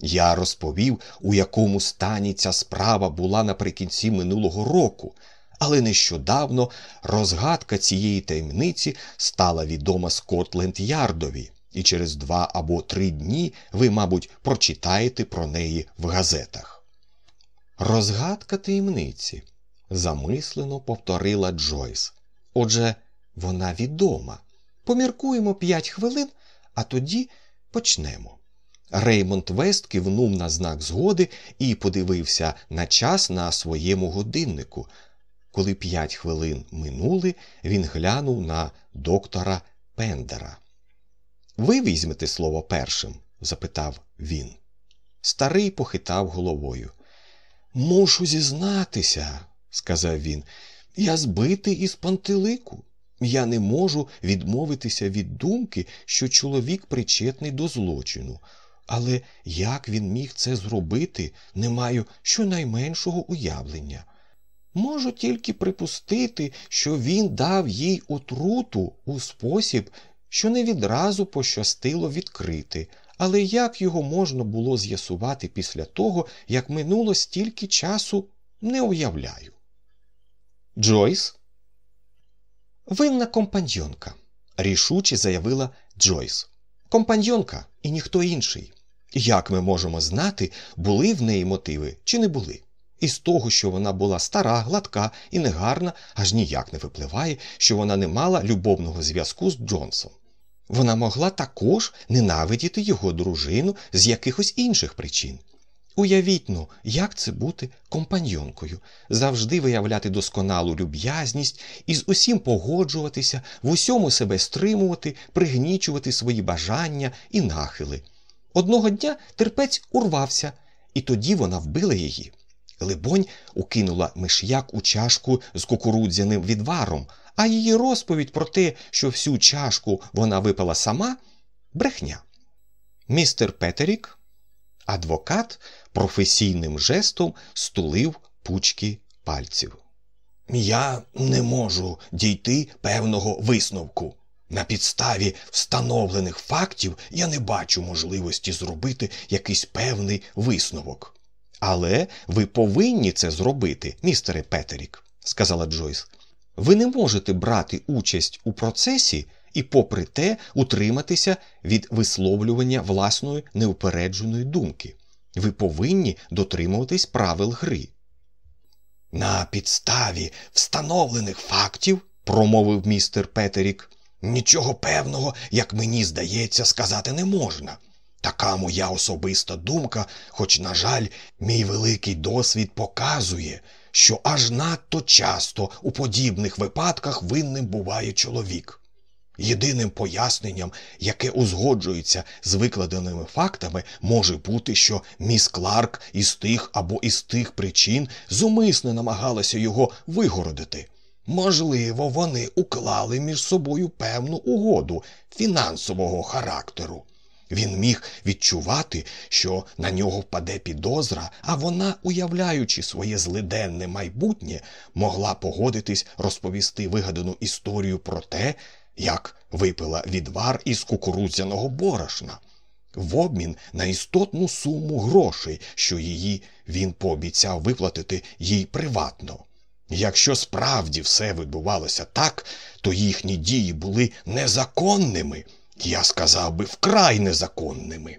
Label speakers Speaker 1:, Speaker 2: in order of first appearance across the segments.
Speaker 1: Я розповів, у якому стані ця справа була наприкінці минулого року, але нещодавно розгадка цієї таємниці стала відома Скотленд Ярдові, і через два або три дні ви, мабуть, прочитаєте про неї в газетах. Розгадка таємниці, замислено повторила Джойс. Отже, вона відома. Поміркуємо п'ять хвилин, а тоді почнемо. Реймонд Вест кивнув на знак згоди і подивився на час на своєму годиннику. Коли п'ять хвилин минули, він глянув на доктора Пендера. Ви візьмете слово першим? запитав він. Старий похитав головою. Мушу зізнатися, сказав він. Я збитий із пантелику. Я не можу відмовитися від думки, що чоловік причетний до злочину. Але як він міг це зробити, не маю щонайменшого уявлення. Можу тільки припустити, що він дав їй отруту у спосіб, що не відразу пощастило відкрити, але як його можна було з'ясувати після того, як минуло стільки часу, не уявляю. Джойс? Винна компаньонка, рішуче заявила Джойс. Компаньонка і ніхто інший. Як ми можемо знати, були в неї мотиви чи не були? Із того, що вона була стара, гладка і негарна, аж ніяк не випливає, що вона не мала любовного зв'язку з Джонсом. Вона могла також ненавидіти його дружину з якихось інших причин. Уявіть ну, як це бути компаньонкою, завжди виявляти досконалу люб'язність і з усім погоджуватися, в усьому себе стримувати, пригнічувати свої бажання і нахили. Одного дня терпець урвався, і тоді вона вбила її. Либонь укинула миш'як у чашку з кукурудзяним відваром, а її розповідь про те, що всю чашку вона випила сама брехня. Містер Петерік, адвокат, професійним жестом стулив пучки пальців. Я не можу дійти певного висновку. На підставі встановлених фактів я не бачу можливості зробити якийсь певний висновок. Але ви повинні це зробити, містере Петерік, сказала Джойс. Ви не можете брати участь у процесі і, попри те, утриматися від висловлювання власної неупередженої думки. Ви повинні дотримуватись правил гри. На підставі встановлених фактів, промовив містер Петерік, нічого певного, як мені здається, сказати не можна. Така моя особиста думка, хоч, на жаль, мій великий досвід показує, що аж надто часто у подібних випадках винним буває чоловік. Єдиним поясненням, яке узгоджується з викладеними фактами, може бути, що міс Кларк із тих або із тих причин зумисне намагалася його вигородити. Можливо, вони уклали між собою певну угоду фінансового характеру. Він міг відчувати, що на нього впаде підозра, а вона, уявляючи своє злиденне майбутнє, могла погодитись розповісти вигадану історію про те, як випила відвар із кукурудзяного борошна, в обмін на істотну суму грошей, що її він пообіцяв виплатити їй приватно. Якщо справді все відбувалося так, то їхні дії були незаконними, я сказав би вкрай незаконними.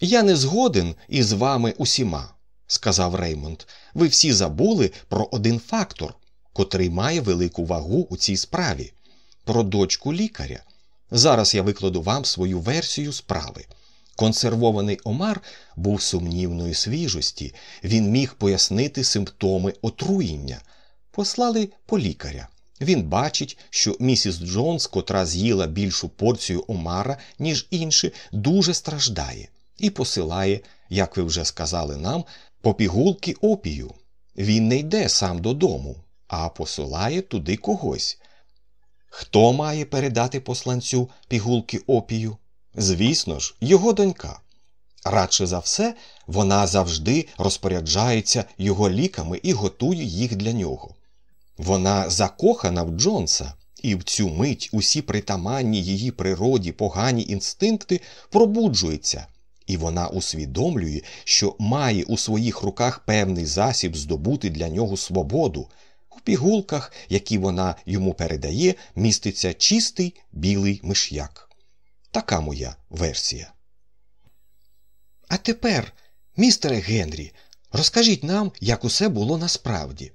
Speaker 1: Я не згоден із вами усіма, сказав Реймонд. Ви всі забули про один фактор, котрий має велику вагу у цій справі про дочку лікаря. Зараз я викладу вам свою версію справи. Консервований омар був сумнівної свіжості, він міг пояснити симптоми отруєння. Послали по лікаря. Він бачить, що місіс Джонс, котра з'їла більшу порцію омара, ніж інші, дуже страждає, і посилає, як ви вже сказали нам, по пігулки опію. Він не йде сам додому, а посилає туди когось. Хто має передати посланцю пігулки опію? Звісно ж, його донька. Радше за все, вона завжди розпоряджається його ліками і готує їх для нього. Вона закохана в Джонса, і в цю мить усі притаманні її природі погані інстинкти пробуджуються, і вона усвідомлює, що має у своїх руках певний засіб здобути для нього свободу. У пігулках, які вона йому передає, міститься чистий білий миш'як. Така моя версія. А тепер, містере Генрі, розкажіть нам, як усе було насправді,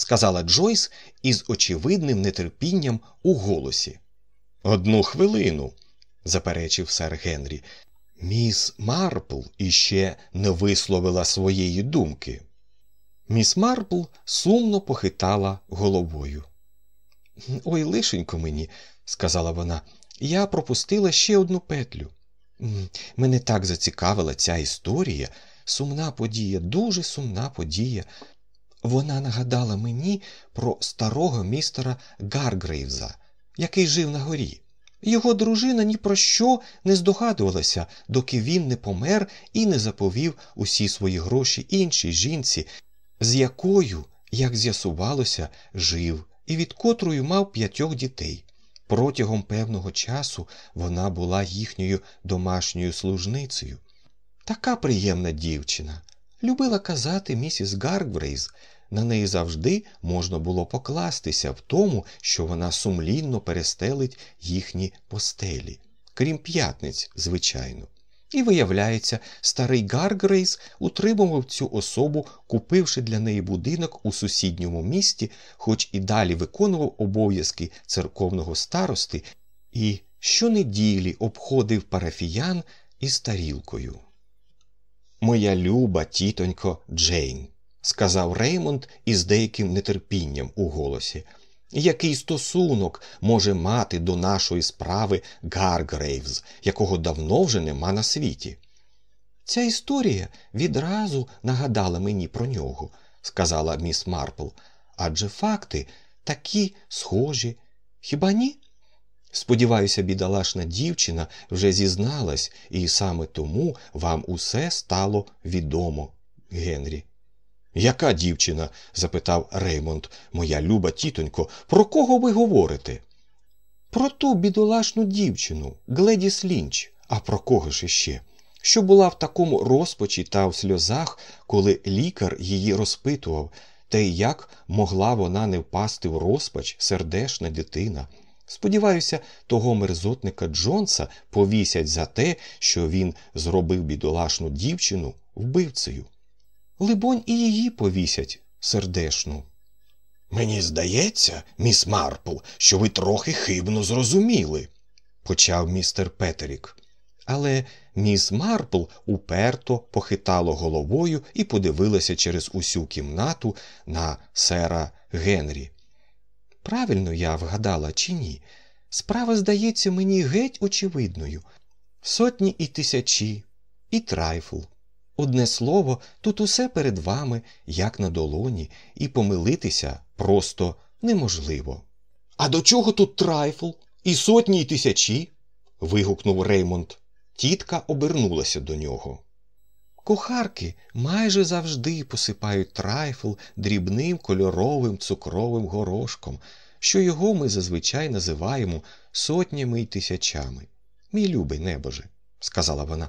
Speaker 1: сказала Джойс із очевидним нетерпінням у голосі. Одну хвилину, заперечив сер Генрі. Міс Марпл іще не висловила своєї думки. Міс Марпл сумно похитала головою. Ой, лишенько мені, сказала вона, я пропустила ще одну петлю. Мене так зацікавила ця історія, сумна подія, дуже сумна подія. Вона нагадала мені про старого містера Гаргрейвза, який жив на горі. Його дружина ні про що не здогадувалася, доки він не помер і не заповів усі свої гроші іншій жінці, з якою, як з'ясувалося, жив і від котрої мав п'ятьох дітей. Протягом певного часу вона була їхньою домашньою служницею. Така приємна дівчина. Любила казати місіс Гаргврейз, на неї завжди можна було покластися в тому, що вона сумлінно перестелить їхні постелі, крім п'ятниць, звичайно. І, виявляється, старий Гаргрейс утримував цю особу, купивши для неї будинок у сусідньому місті, хоч і далі виконував обов'язки церковного старости, і щонеділі обходив парафіян із тарілкою. Моя люба тітонько Джейн, сказав Реймонд із деяким нетерпінням у голосі. Який стосунок може мати до нашої справи Гаргрейвз, якого давно вже нема на світі? Ця історія відразу нагадала мені про нього, сказала міс Марпл, адже факти такі схожі. Хіба ні? Сподіваюся, бідолашна дівчина вже зізналась, і саме тому вам усе стало відомо, Генрі. Яка дівчина? запитав Реймонд, моя люба тітонько, про кого ви говорите? Про ту бідолашну дівчину, Гледіс Лінч, а про кого ж іще? Що була в такому розпачі та в сльозах, коли лікар її розпитував, та й як могла вона не впасти в розпач, сердешна дитина. Сподіваюся, того мерзотника Джонса повісять за те, що він зробив бідолашну дівчину вбивцею. Либонь, і її повісять сердешну. Мені здається, міс Марпл, що ви трохи хибно зрозуміли, почав містер Петерік. Але міс Марпл уперто похитало головою і подивилася через усю кімнату на сера Генрі. Правильно я вгадала чи ні? Справа здається мені геть очевидною. Сотні і тисячі, і трайфл. Одне слово, тут усе перед вами, як на долоні, і помилитися просто неможливо. А до чого тут трайфл? І сотні й тисячі? вигукнув Реймонд. Тітка обернулася до нього. Кухарки майже завжди посипають трайфл дрібним кольоровим цукровим горошком, що його ми зазвичай називаємо сотнями й тисячами. Мій любий небоже, сказала вона.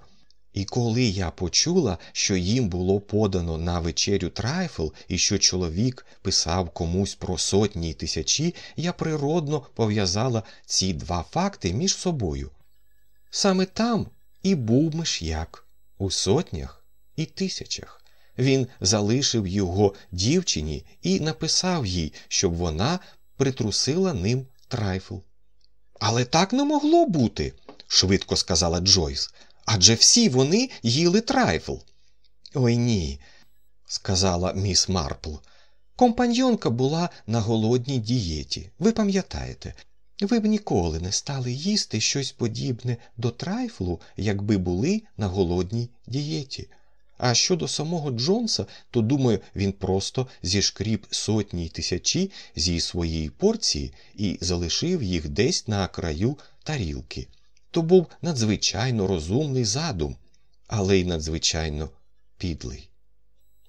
Speaker 1: І коли я почула, що їм було подано на вечерю трайфл і що чоловік писав комусь про сотні й тисячі, я природно пов'язала ці два факти між собою. Саме там і був миш'як у сотнях і тисячах. Він залишив його дівчині і написав їй, щоб вона притрусила ним трайфл. Але так не могло бути, швидко сказала Джойс адже всі вони їли трайфл. Ой ні, сказала міс Марпл. Компаньонка була на голодній дієті. Ви пам'ятаєте, ви б ніколи не стали їсти щось подібне до трайфлу, якби були на голодній дієті. А щодо самого Джонса, то думаю, він просто зішкріб сотні й тисячі зі своєї порції і залишив їх десь на краю тарілки. То був надзвичайно розумний задум, але й надзвичайно підлий.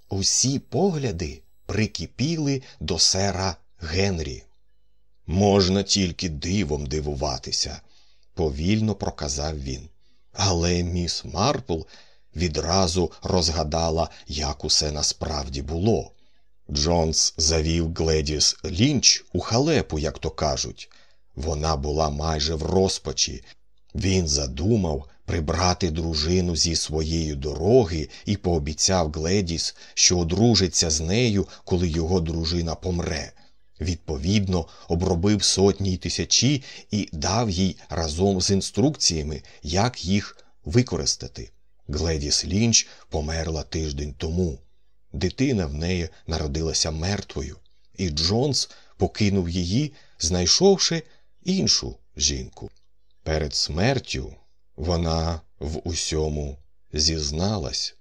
Speaker 1: Усі погляди прикипіли до сера Генрі. Можна тільки дивом дивуватися, повільно проказав він. Але міс Марпл відразу розгадала, як усе насправді було. Джонс завів Гледіс Лінч у халепу, як то кажуть. Вона була майже в розпачі. Він задумав прибрати дружину зі своєї дороги і пообіцяв Гледіс, що одружиться з нею, коли його дружина помре. Відповідно, обробив сотні й тисячі і дав їй разом з інструкціями, як їх використати. Гледіс Лінч померла тиждень тому. Дитина в неї народилася мертвою, і Джонс покинув її, знайшовши іншу жінку. Перед смертю вона в усьому зізналась.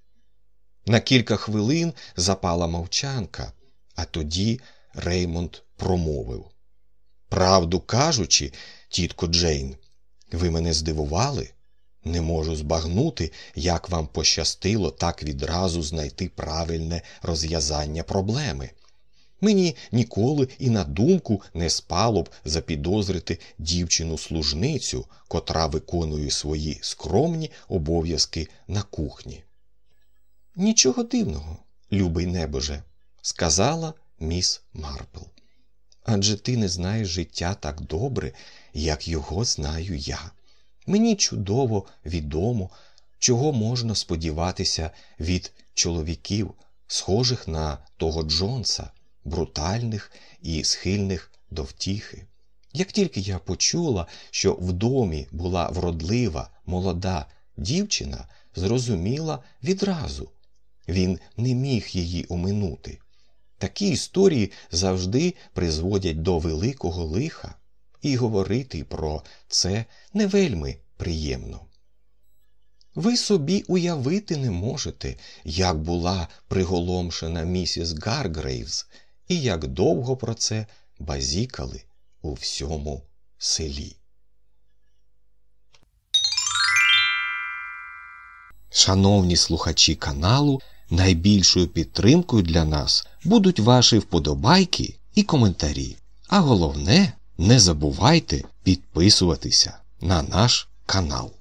Speaker 1: На кілька хвилин запала мовчанка, а тоді Реймонд промовив Правду кажучи, тітко Джейн, ви мене здивували? Не можу збагнути, як вам пощастило так відразу знайти правильне розв'язання проблеми. Мені ніколи і на думку не спало б запідозрити дівчину-служницю, котра виконує свої скромні обов'язки на кухні. Нічого дивного, любий небоже, сказала міс Марпл. Адже ти не знаєш життя так добре, як його знаю я. Мені чудово відомо, чого можна сподіватися від чоловіків, схожих на того Джонса, брутальних і схильних до втіхи. Як тільки я почула, що в домі була вродлива, молода дівчина, зрозуміла відразу він не міг її оминути. Такі історії завжди призводять до великого лиха, і говорити про це не вельми приємно. Ви собі уявити не можете, як була приголомшена місіс Гаргрейвс, і як довго про це базікали у всьому селі. Шановні слухачі каналу, найбільшою підтримкою для нас будуть ваші вподобайки і коментарі. А головне, не забувайте підписуватися на наш канал.